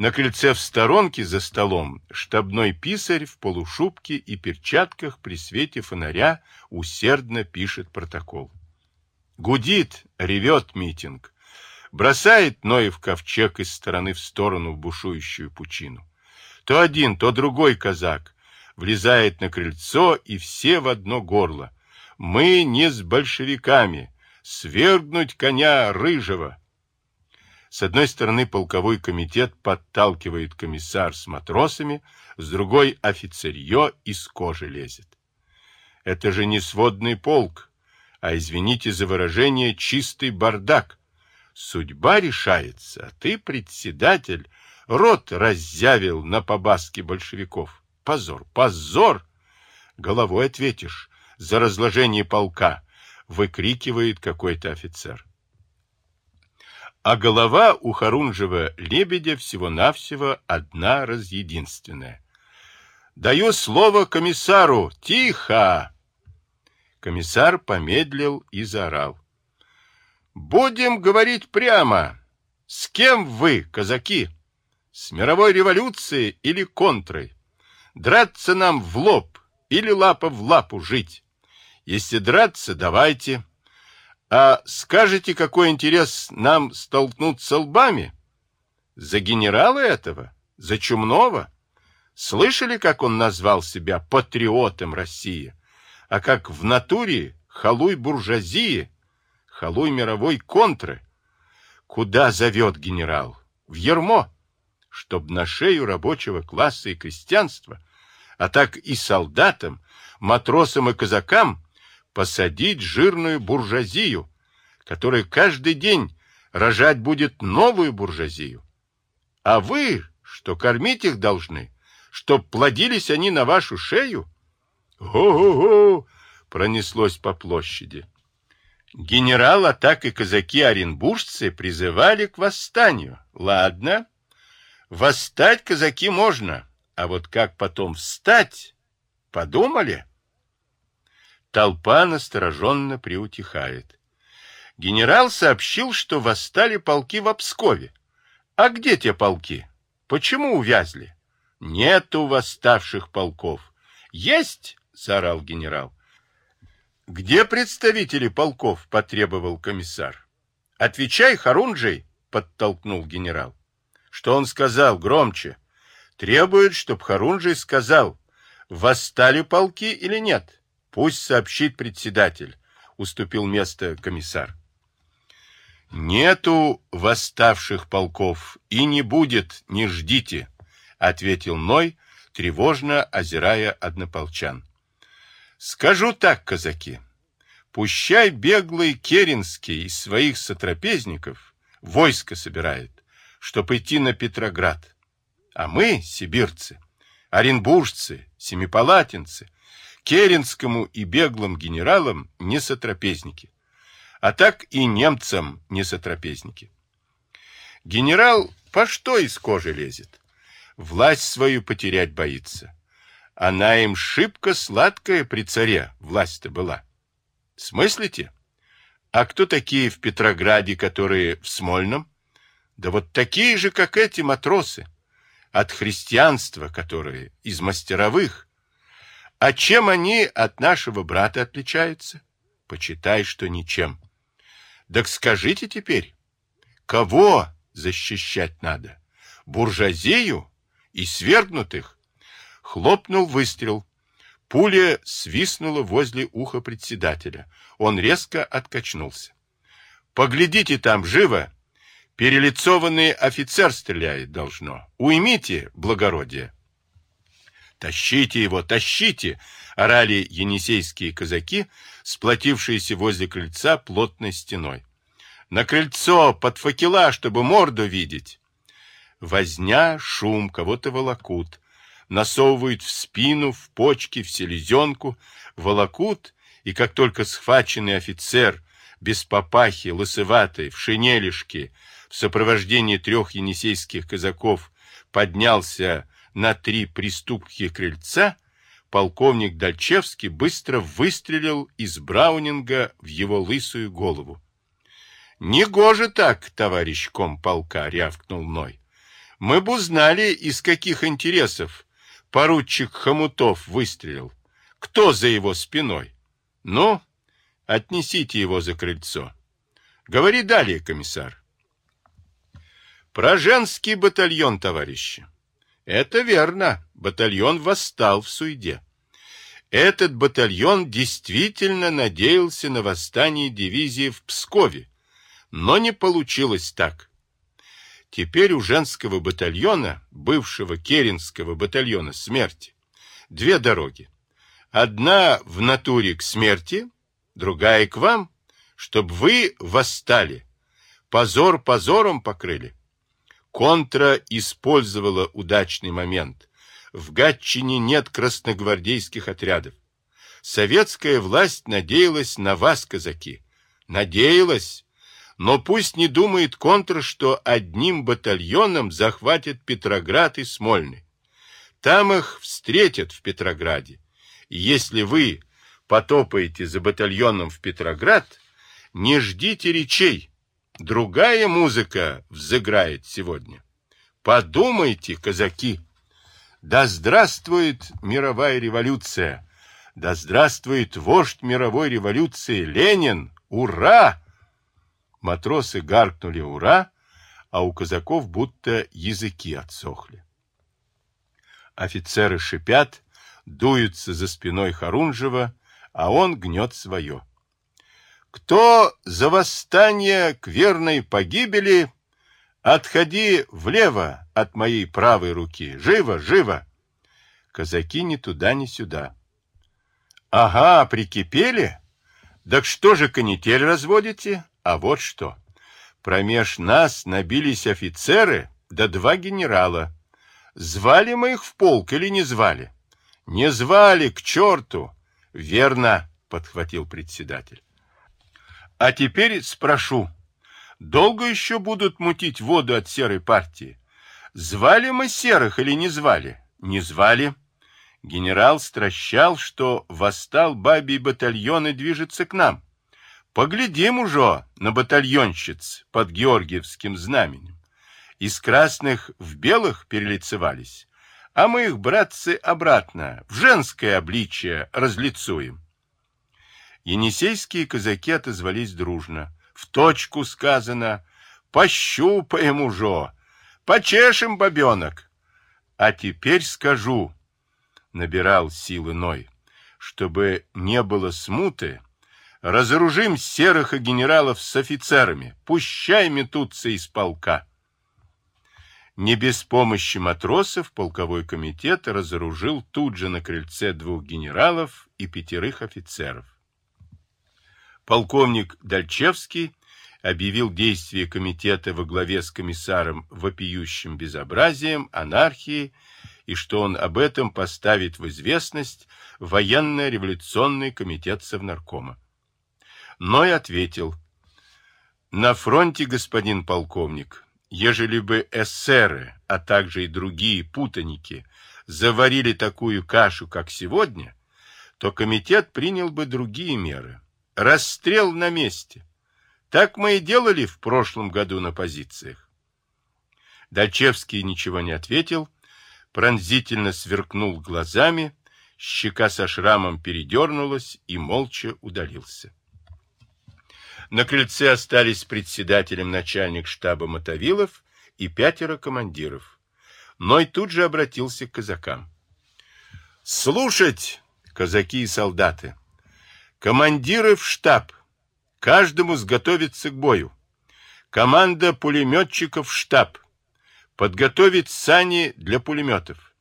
На крыльце в сторонке за столом штабной писарь в полушубке и перчатках при свете фонаря усердно пишет протокол. Гудит, ревет митинг. Бросает Ноев ковчег из стороны в сторону в бушующую пучину. То один, то другой казак влезает на крыльцо, и все в одно горло. Мы не с большевиками, свергнуть коня рыжего. С одной стороны полковой комитет подталкивает комиссар с матросами, с другой офицерье из кожи лезет. Это же не сводный полк, а, извините за выражение, чистый бардак. Судьба решается, а ты, председатель, рот раззявил на побаске большевиков. Позор, позор! Головой ответишь за разложение полка, выкрикивает какой-то офицер а голова у Харунжева лебедя всего-навсего одна разъединственная. «Даю слово комиссару! Тихо!» Комиссар помедлил и заорал. «Будем говорить прямо. С кем вы, казаки? С мировой революцией или контрой? Драться нам в лоб или лапа в лапу жить? Если драться, давайте. А скажете, какой интерес нам столкнуться лбами? За генерала этого? За Чумного? Слышали, как он назвал себя патриотом России? А как в натуре халуй буржуазии, халуй мировой контры? Куда зовет генерал? В ермо, чтоб на шею рабочего класса и крестьянства, а так и солдатам, матросам и казакам посадить жирную буржуазию, которая каждый день рожать будет новую буржуазию. А вы, что кормить их должны, чтоб плодились они на вашу шею? Го-го-го! Пронеслось по площади. Генерал, а так и казаки-оренбуржцы призывали к восстанию. Ладно, восстать казаки можно, а вот как потом встать, подумали? Толпа настороженно приутихает. Генерал сообщил, что восстали полки в Обскове. А где те полки? Почему увязли? Нету восставших полков. Есть, заорал генерал. Где представители полков? потребовал комиссар. Отвечай, Харунжий, подтолкнул генерал. Что он сказал громче? Требует, чтоб Харунжий сказал, восстали полки или нет. Пусть сообщит председатель, уступил место комиссар. Нету восставших полков и не будет, не ждите, ответил Ной, тревожно озирая однополчан. Скажу так, казаки, пущай беглый Керенский из своих сотрапезников войско собирает, чтоб идти на Петроград. А мы, сибирцы, оренбуржцы, семипалатинцы, Керенскому и беглым генералам не сотрапезники, а так и немцам не сотрапезники. Генерал по что из кожи лезет? Власть свою потерять боится. Она им шибко сладкая при царе власть-то была. Смыслите? А кто такие в Петрограде, которые в Смольном? Да вот такие же, как эти матросы. От христианства, которые из мастеровых, а чем они от нашего брата отличаются? Почитай, что ничем. Так скажите теперь, кого защищать надо? Буржуазию и свергнутых? Хлопнул выстрел. Пуля свистнула возле уха председателя. Он резко откачнулся. Поглядите там, живо! Перелицованный офицер стреляет должно. Уймите благородие. «Тащите его, тащите!» — орали енисейские казаки, сплотившиеся возле крыльца плотной стеной. «На крыльцо, под факела, чтобы морду видеть!» Возня, шум, кого-то волокут, насовывают в спину, в почки, в селезенку, волокут, и как только схваченный офицер, без папахи, лысоватый, в шинелишке, в сопровождении трех енисейских казаков, поднялся на три приступки крыльца, полковник Дальчевский быстро выстрелил из Браунинга в его лысую голову. «Негоже так, товарищ комполка!» — рявкнул Ной. Мы бы узнали, из каких интересов поручик Хомутов выстрелил. Кто за его спиной? Ну, отнесите его за крыльцо. Говори далее, комиссар. Про женский батальон, товарищи. Это верно, батальон восстал в Суйде. Этот батальон действительно надеялся на восстание дивизии в Пскове, но не получилось так. Теперь у женского батальона, бывшего Керенского батальона смерти, две дороги. Одна в натуре к смерти, другая к вам, чтобы вы восстали, позор позором покрыли. Контра использовала удачный момент. В Гатчине нет красногвардейских отрядов. Советская власть надеялась на вас, казаки. Надеялась. Но пусть не думает контр, что одним батальоном захватят Петроград и Смольный. Там их встретят в Петрограде. Если вы потопаете за батальоном в Петроград, не ждите речей. Другая музыка взыграет сегодня. Подумайте, казаки. Да здравствует мировая революция! Да здравствует вождь мировой революции Ленин! Ура! Матросы гаркнули «Ура!», а у казаков будто языки отсохли. Офицеры шипят, дуются за спиной Харунжева, а он гнет свое. Кто за восстание к верной погибели, отходи влево от моей правой руки. Живо, живо! Казаки ни туда, ни сюда. Ага, прикипели? Так что же канитель разводите? А вот что. Промеж нас набились офицеры да два генерала. Звали мы их в полк или не звали? Не звали, к черту! Верно, подхватил председатель. А теперь спрошу, долго еще будут мутить воду от серой партии? Звали мы серых или не звали? Не звали. Генерал стращал, что восстал бабий батальон и движется к нам. Поглядим уже на батальонщиц под Георгиевским знаменем. Из красных в белых перелицевались, а мы их, братцы, обратно, в женское обличие разлицуем. Енисейские казаки отозвались дружно. В точку сказано. Пощупаем уже. Почешем бабенок. А теперь скажу, набирал силы Ной, чтобы не было смуты, разоружим серых и генералов с офицерами, пущай метутся из полка. Не без помощи матросов полковой комитет разоружил тут же на крыльце двух генералов и пятерых офицеров. Полковник Дальчевский объявил действие комитета во главе с комиссаром вопиющим безобразием, анархией, и что он об этом поставит в известность военно-революционный комитет Совнаркома. Ной ответил, «На фронте, господин полковник, ежели бы эсеры, а также и другие путаники заварили такую кашу, как сегодня, то комитет принял бы другие меры» Расстрел на месте. Так мы и делали в прошлом году на позициях. Дальчевский ничего не ответил, пронзительно сверкнул глазами, щека со шрамом передернулась и молча удалился. На крыльце остались председателем начальник штаба Мотовилов и пятеро командиров. Ной тут же обратился к казакам. «Слушать, казаки и солдаты! Командиры в штаб. Каждому сготовиться к бою. Команда пулеметчиков в штаб. Подготовить сани для пулеметов.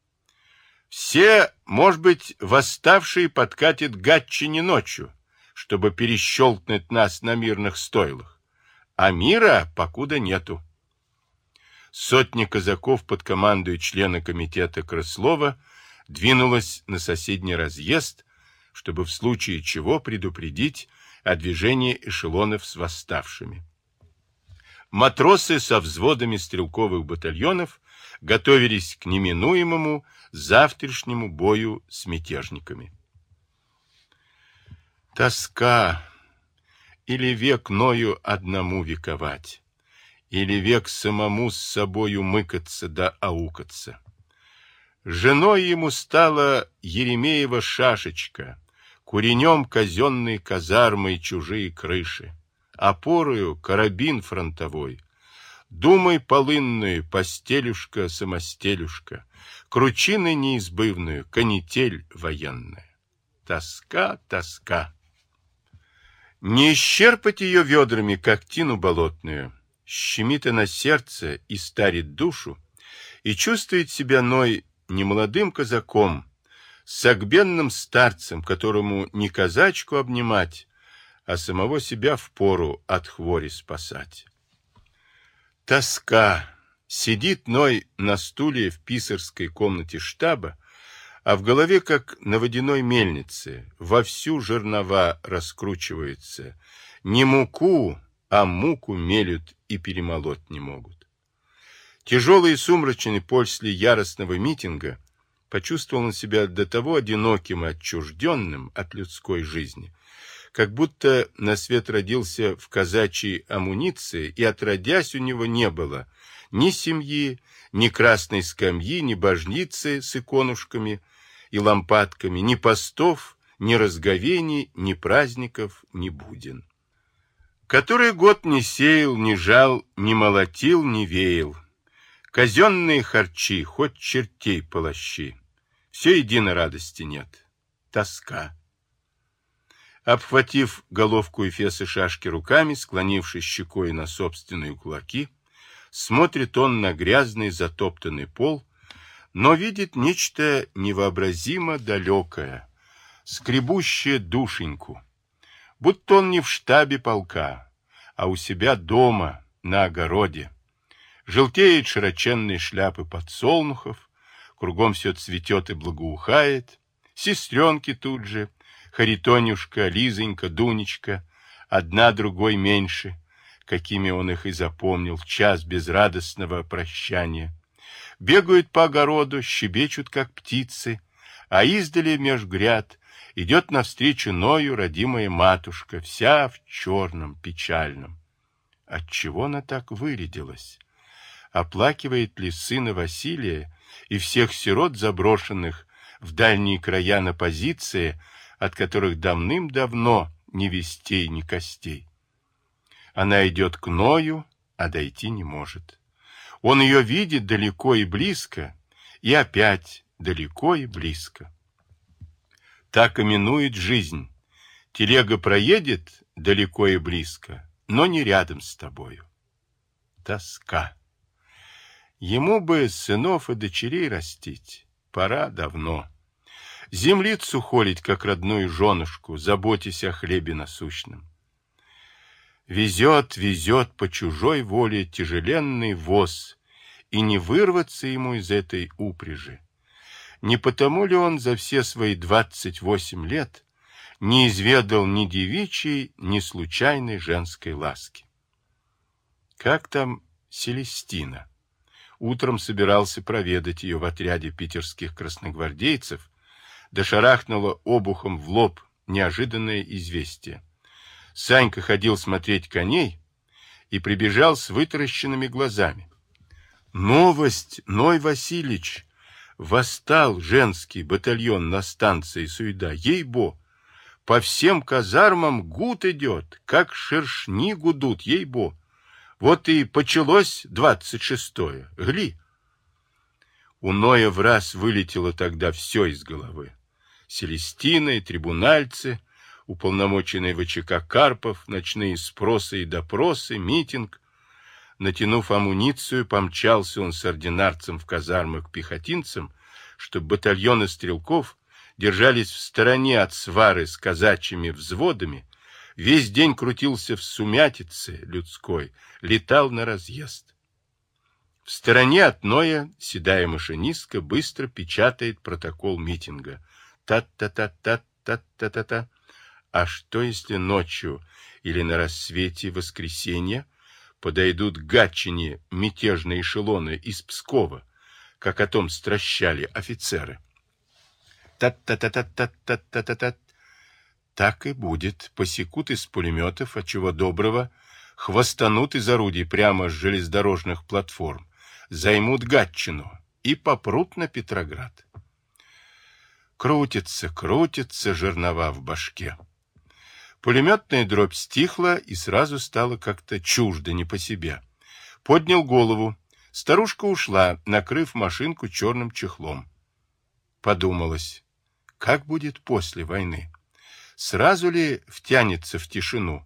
Все, может быть, восставшие подкатят Гатчине ночью, чтобы перещелкнуть нас на мирных стойлах. А мира покуда нету. Сотни казаков под командой члена комитета Крыслова двинулась на соседний разъезд, чтобы в случае чего предупредить о движении эшелонов с восставшими. Матросы со взводами стрелковых батальонов готовились к неминуемому завтрашнему бою с мятежниками. Тоска или век ною одному вековать, или век самому с собою мыкаться да аукаться. Женой ему стала Еремеева шашечка, куренем казенной казармы чужие крыши, опорою карабин фронтовой, думай полынную, постелюшка-самостелюшка, кручины неизбывную, канитель военная. Тоска, тоска. Не исчерпать ее ведрами, как тину болотную, щемит на сердце и старит душу, и чувствует себя Ной не молодым казаком, согбенным старцем, которому не казачку обнимать, а самого себя в пору от хвори спасать. Тоска. Сидит Ной на стуле в писарской комнате штаба, а в голове, как на водяной мельнице, вовсю жернова раскручиваются. Не муку, а муку мелют и перемолоть не могут. Тяжелый и сумрачный после яростного митинга почувствовал он себя до того одиноким и отчужденным от людской жизни, как будто на свет родился в казачьей амуниции, и отродясь у него не было ни семьи, ни красной скамьи, ни божницы с иконушками и лампадками, ни постов, ни разговений, ни праздников, ни будин. Который год не сеял, не жал, не молотил, не веял. Казенные харчи, хоть чертей полощи. Все едино радости нет. Тоска. Обхватив головку Эфеса шашки руками, склонившись щекой на собственные кулаки, смотрит он на грязный затоптанный пол, но видит нечто невообразимо далекое, скребущее душеньку, будто он не в штабе полка, а у себя дома, на огороде. Желтеют широченные шляпы подсолнухов, кругом все цветет и благоухает, сестренки тут же, Харитонюшка, Лизонька, Дунечка, одна другой меньше, какими он их и запомнил час безрадостного прощания. Бегают по огороду, щебечут, как птицы, а издали меж гряд идет навстречу Ною родимая матушка, вся в черном, печальном. Отчего она так вырядилась? Оплакивает ли сына Василия и всех сирот, заброшенных в дальние края на позиции, от которых давным-давно ни вестей, ни костей. Она идет к Ною, а дойти не может. Он ее видит далеко и близко, и опять далеко и близко. Так именует жизнь. Телега проедет далеко и близко, но не рядом с тобою. Тоска. Ему бы сынов и дочерей растить, пора давно землицу холить, как родную женушку, заботясь о хлебе насущном. Везет, везет по чужой воле тяжеленный воз, и не вырваться ему из этой упряжи. Не потому ли он за все свои двадцать восемь лет не изведал ни девичьей, ни случайной женской ласки? Как там Селестина? Утром собирался проведать ее в отряде питерских красногвардейцев, да шарахнуло обухом в лоб неожиданное известие. Санька ходил смотреть коней и прибежал с вытаращенными глазами. Новость, Ной Васильевич! Восстал женский батальон на станции Суеда. Ей-бо! По всем казармам гуд идет, как шершни гудут, ей-бо! Вот и почалось двадцать шестое. Гли! У Ноя в раз вылетело тогда все из головы. Селестина и трибунальцы, уполномоченные ВЧК Карпов, ночные спросы и допросы, митинг. Натянув амуницию, помчался он с ординарцем в казармы к пехотинцам, чтобы батальоны стрелков держались в стороне от свары с казачьими взводами, весь день крутился в сумятице людской, летал на разъезд. В стороне от Ноя седая машинистка быстро печатает протокол митинга. Та-та-та-та-та-та-та-та. А что, если ночью или на рассвете воскресенья подойдут к Гатчине мятежные эшелоны из Пскова, как о том стращали офицеры? Та-та-та-та-та-та-та-та. Так и будет. Посекут из пулеметов, от чего доброго, хвостанут из орудий прямо с железнодорожных платформ, займут Гатчину и попрут на Петроград. Крутится, крутится жернова в башке. Пулеметная дробь стихла и сразу стало как-то чуждо, не по себе. Поднял голову. Старушка ушла, накрыв машинку черным чехлом. Подумалось, как будет после войны? Сразу ли втянется в тишину?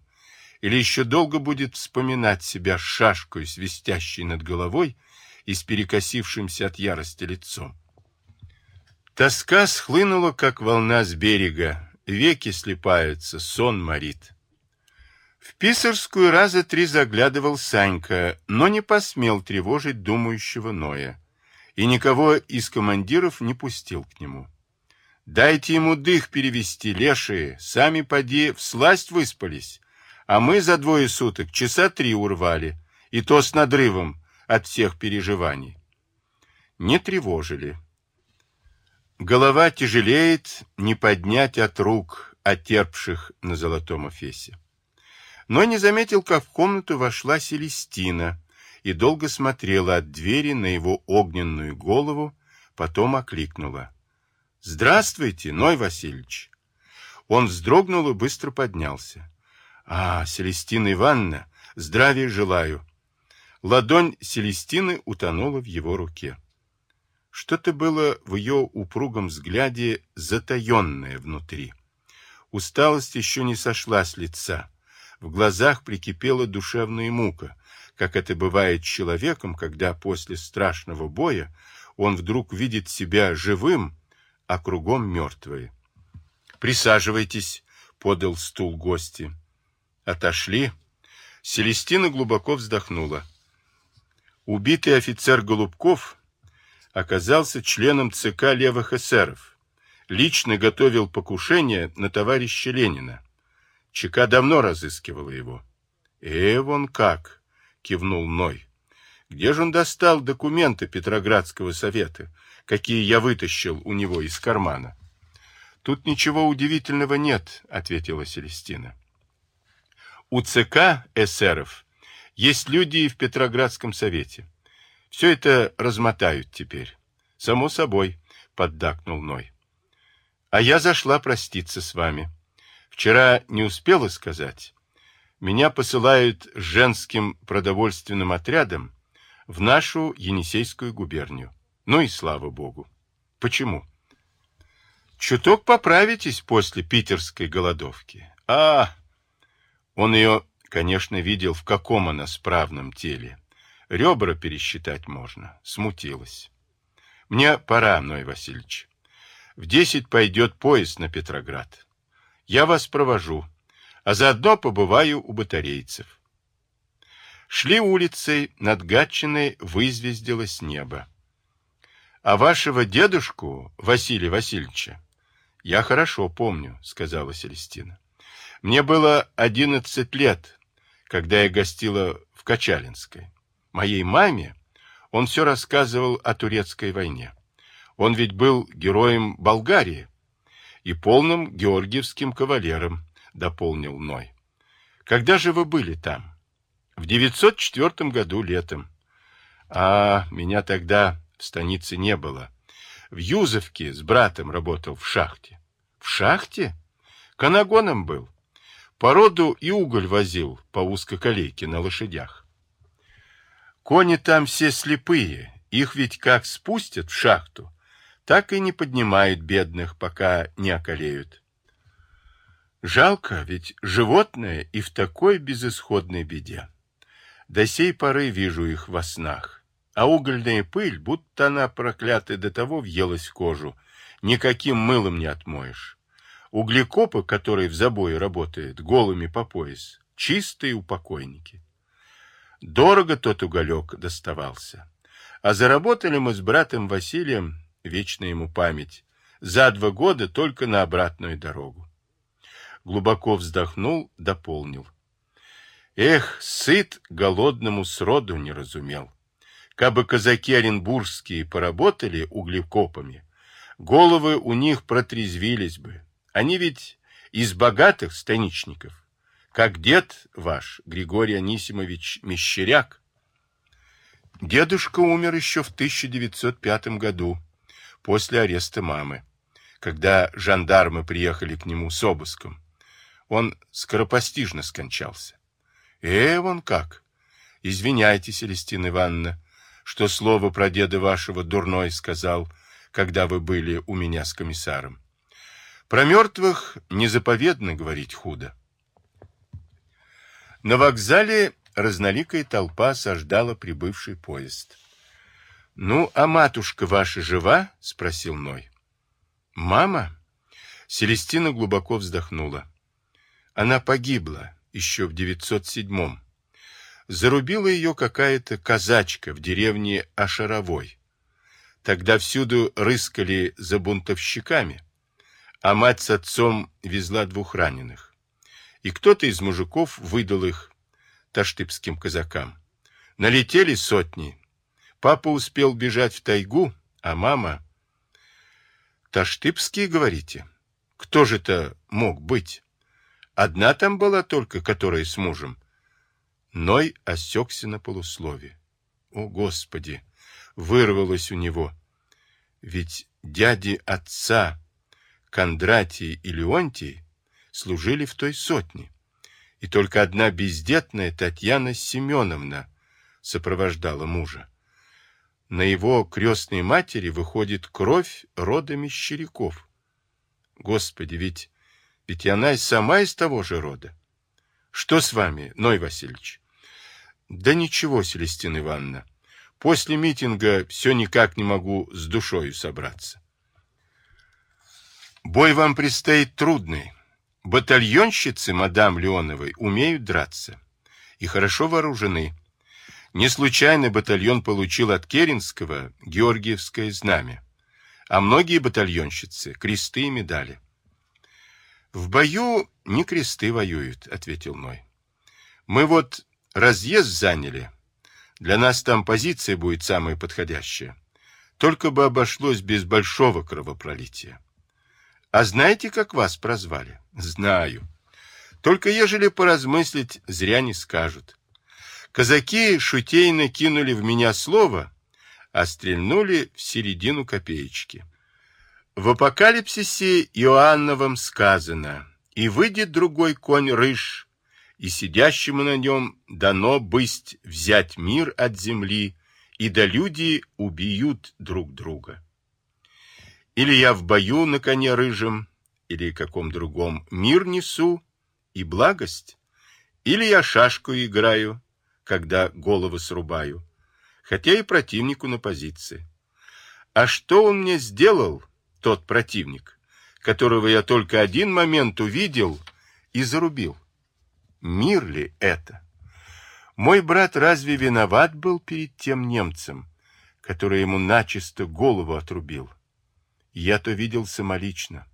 Или еще долго будет вспоминать себя шашкой, свистящей над головой и с перекосившимся от ярости лицом? Тоска схлынула, как волна с берега, веки слепаются, сон морит. В Писарскую раза три заглядывал Санька, но не посмел тревожить думающего Ноя, и никого из командиров не пустил к нему. Дайте ему дых перевести, лешие, сами поди в сласть выспались, а мы за двое суток часа три урвали, и то с надрывом от всех переживаний. Не тревожили. Голова тяжелеет, не поднять от рук, отерпших на золотом офесе. Но не заметил, как в комнату вошла Селестина и долго смотрела от двери на его огненную голову, потом окликнула. «Здравствуйте, Ной Васильевич!» Он вздрогнул и быстро поднялся. «А, Селестина Ивановна, здравия желаю!» Ладонь Селестины утонула в его руке. Что-то было в ее упругом взгляде затаенное внутри. Усталость еще не сошла с лица. В глазах прикипела душевная мука, как это бывает с человеком, когда после страшного боя он вдруг видит себя живым, а кругом мертвые. «Присаживайтесь», — подал стул гости. Отошли. Селестина глубоко вздохнула. Убитый офицер Голубков оказался членом ЦК левых эсеров. Лично готовил покушение на товарища Ленина. ЧК давно разыскивала его. «Э, вон как!» — кивнул Ной. «Где же он достал документы Петроградского совета, какие я вытащил у него из кармана?» «Тут ничего удивительного нет», — ответила Селестина. «У ЦК эсеров есть люди и в Петроградском совете. Все это размотают теперь. Само собой, поддакнул Ной. А я зашла проститься с вами. Вчера не успела сказать. Меня посылают женским продовольственным отрядом в нашу Енисейскую губернию. Ну и слава богу. Почему? Чуток поправитесь после питерской голодовки. А, он ее, конечно, видел, в каком она справном теле. Ребра пересчитать можно. Смутилась. Мне пора, Ной Васильевич. В десять пойдет поезд на Петроград. Я вас провожу, а заодно побываю у батарейцев. Шли улицей, над Гатчиной вызвездилось небо. А вашего дедушку, Василия Васильевича, я хорошо помню, сказала Селестина. Мне было одиннадцать лет, когда я гостила в Качалинской моей маме он все рассказывал о турецкой войне. Он ведь был героем Болгарии и полным георгиевским кавалером, дополнил Ной. Когда же вы были там? В 904 году летом. А меня тогда в станице не было. В Юзовке с братом работал в шахте. В шахте? Канагоном был. Породу и уголь возил по узкоколейке на лошадях. Кони там все слепые, их ведь как спустят в шахту, так и не поднимают бедных, пока не околеют. Жалко, ведь животное и в такой безысходной беде. До сей поры вижу их во снах, а угольная пыль, будто она проклятая до того въелась в кожу, никаким мылом не отмоешь. Углекопы, которые в забое работают, голыми по пояс, чистые упокойники. Дорого тот уголек доставался. А заработали мы с братом Василием, вечная ему память, за два года только на обратную дорогу. Глубоко вздохнул, дополнил. Эх, сыт голодному сроду не разумел. Кабы казаки оренбургские поработали углекопами, головы у них протрезвились бы. Они ведь из богатых станичников. как дед ваш, Григорий Анисимович Мещеряк. Дедушка умер еще в 1905 году, после ареста мамы, когда жандармы приехали к нему с обыском. Он скоропостижно скончался. Э, вон как! Извиняйте, Селестина Ивановна, что слово про деда вашего дурной сказал, когда вы были у меня с комиссаром. Про мертвых незаповедно говорить худо. На вокзале разноликая толпа осаждала прибывший поезд. — Ну, а матушка ваша жива? — спросил Ной. — Мама? Селестина глубоко вздохнула. Она погибла еще в 907-м. Зарубила ее какая-то казачка в деревне Ашаровой. Тогда всюду рыскали за бунтовщиками, а мать с отцом везла двух раненых. И кто-то из мужиков выдал их таштыбским казакам. Налетели сотни. Папа успел бежать в тайгу, а мама... Таштыбские, говорите? Кто же это мог быть? Одна там была только, которая с мужем. Ной осекся на полуслове. О, Господи! Вырвалось у него. Ведь дяди отца Кондратий и Леонтий служили в той сотне, и только одна бездетная Татьяна Семеновна сопровождала мужа. На его крестной матери выходит кровь рода Мещеряков. Господи, ведь ведь она и сама из того же рода. Что с вами, Ной Васильевич? Да ничего, Селестина Ивановна. После митинга все никак не могу с душою собраться. Бой вам предстоит трудный. Батальонщицы мадам Леоновой умеют драться и хорошо вооружены. Не случайно батальон получил от Керенского Георгиевское знамя, а многие батальонщицы — кресты и медали. В бою не кресты воюют, ответил Ной. Мы вот разъезд заняли. Для нас там позиция будет самая подходящая. Только бы обошлось без большого кровопролития. А знаете, как вас прозвали? Знаю. Только ежели поразмыслить, зря не скажут. Казаки шутейно кинули в меня слово, а стрельнули в середину копеечки. В апокалипсисе Иоанновом сказано, «И выйдет другой конь рыж, и сидящему на нем дано бысть взять мир от земли, и да люди убьют друг друга». Или я в бою на коне рыжем, или каком другом мир несу и благость, или я шашку играю, когда головы срубаю, хотя и противнику на позиции. А что он мне сделал, тот противник, которого я только один момент увидел и зарубил. Мир ли это? Мой брат разве виноват был перед тем немцем, который ему начисто голову отрубил? Я то видел самолично.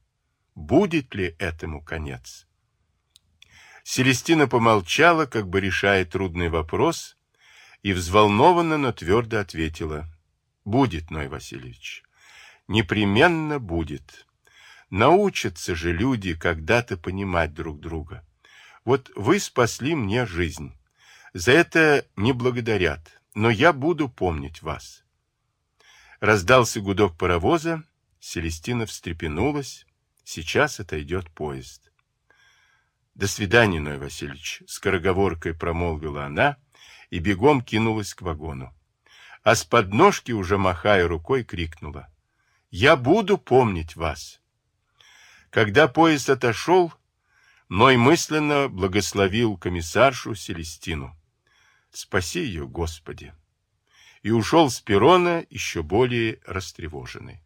Будет ли этому конец? Селестина помолчала, как бы решая трудный вопрос, и взволнованно, но твердо ответила. Будет, Ной Васильевич непременно будет. Научатся же люди когда-то понимать друг друга. Вот вы спасли мне жизнь. За это не благодарят, но я буду помнить вас. Раздался гудок паровоза, Селестина встрепенулась. Сейчас отойдет поезд. До свидания, Ной Васильевич, скороговоркой промолвила она и бегом кинулась к вагону. А с подножки, уже махая рукой, крикнула. Я буду помнить вас. Когда поезд отошел, Ной мысленно благословил комиссаршу Селестину. Спаси ее, Господи! И ушел с перрона еще более растревоженный.